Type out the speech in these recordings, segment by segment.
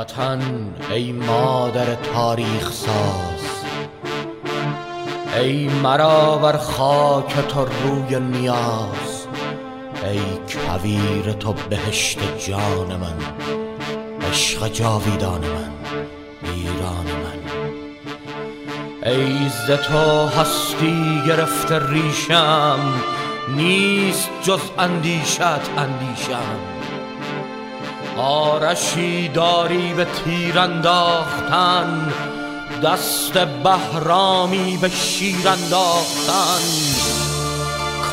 وطن ای مادر تاریخ ساز. ای مرا بر خاک تو روی نیاز. ای کویر تو بهشت جان من. عشق جاویدان من ایران من. ای ز تو هستی گرفته ریشم نیست جز اندیشت اندیشم. آرشی داری به تیر انداختن دست بهرامی به شیر انداختن.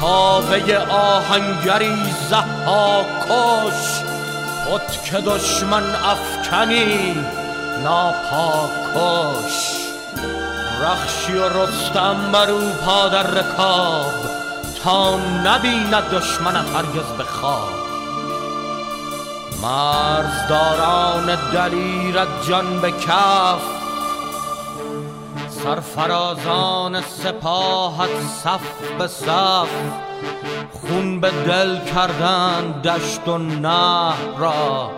کاوه آهنگری زها کش خود که دشمن افکنی ناپاکش. رخشی و رستم بر او پا در رکاب تا نبیند دشمنت هرگز به مرزداران دلیرت جان به کف سرفرازان سپاهت صف به صف. خون به دل کردند دشت و نهر را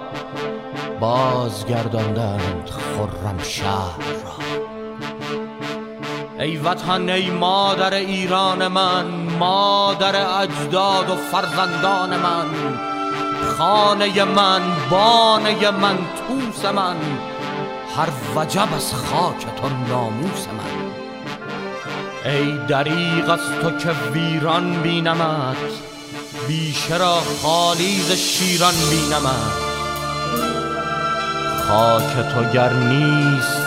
بازگرداندند خرم شهر را. ای وطن ای مادر ایران من مادر اجداد و فرزندان من خانه من بانه من توس من. هر وجب از خاک تو ناموس من. ای دریغ از تو که ویران بینمت بیشه را خالیز شیران بینمت خاک تو گر نیست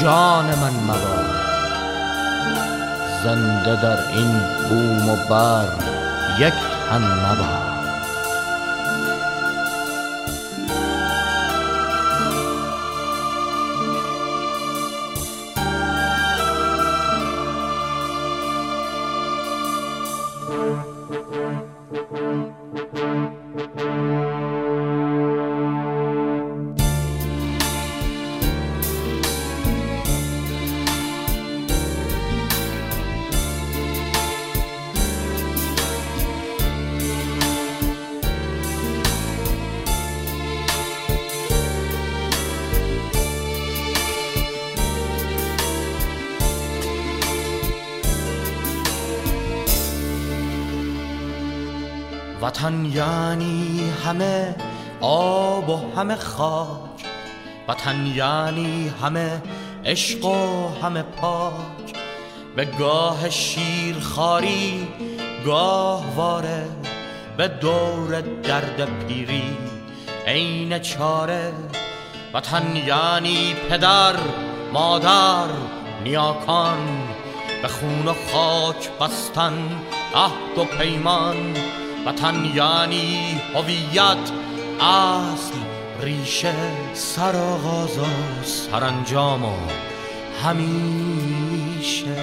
جان من مباد. زنده در این بوم و بر یک تن مباد. وطن یعنی همه آب و همه خاک. وطن یعنی همه عشق و همه پاک. به گاه شیر خاری گاه واره به دور درد پیری عین چاره. وطن یعنی پدر مادر نیاکان. به خون و خاک بستن عهد و پیمان. وطن یعنی هویت اصل ریشه سرآغاز و سرانجام و همیشه.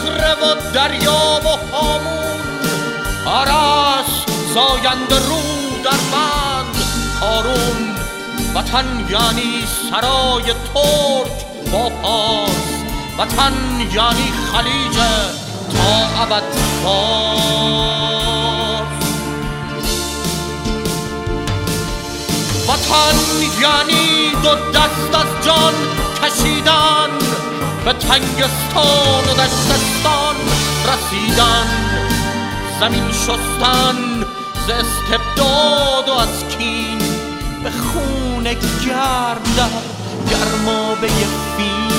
صخره و دریا و هامون آرس زاینده رو در بند کارون وطن یعنی سرای ترک با پاس وطن یعنی خلیج تا ابد وطن یعنی دو دست از جان کشیدن به تنگستان و دشتستان رسیدن زمین شستن ز استبداد و از کین به خون گرم در گرمابه فین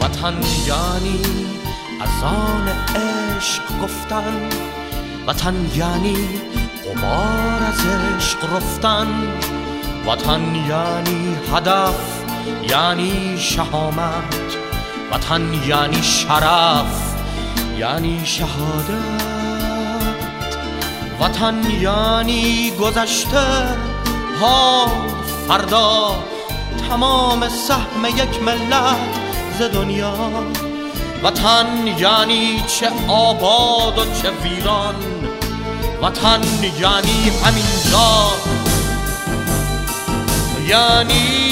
وطن یعنی از آن عشق گفتن وطن یعنی قمار از عشق رفتن وطن یعنی هدف یعنی شهامت. وطن یعنی شرف یعنی شهادت. وطن یعنی گذشته ها فردا. تمام سهم یک ملت ز دنیا. وطن یعنی چه آباد و چه ویران. وطن یعنی همینجا یعنی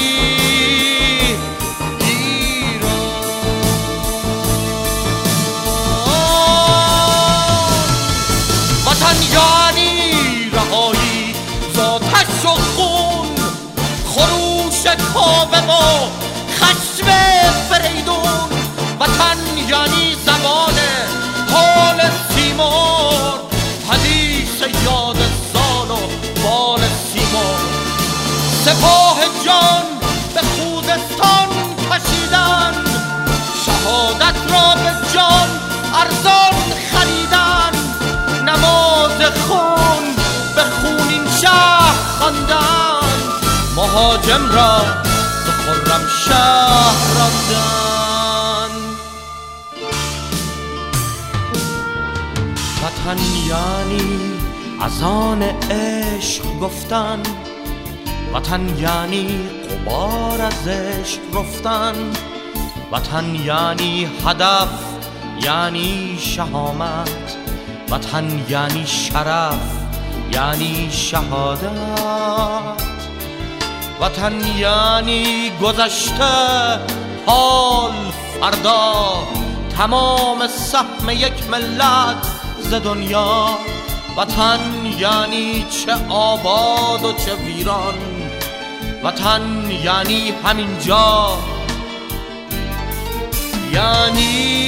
وطن یعنی رهایی ذاتش و خون. خروش کاوه و خشم فریدون. وطن یعنی زبان حال سیمور حدیث یاد مهاجم را به خرم شهر راندن. وطن یعنی از آن عشق گفتن. وطن یعنی قبار از عشق رفتن وطن یعنی هدف یعنی شهامت. وطن یعنی شرف یعنی شهادت. وطن یعنی گذشته حال فردا. تمام سهم یک ملت ز دنیا. وطن یعنی چه آباد و چه ویران؟ وطن یعنی همینجا. یعنی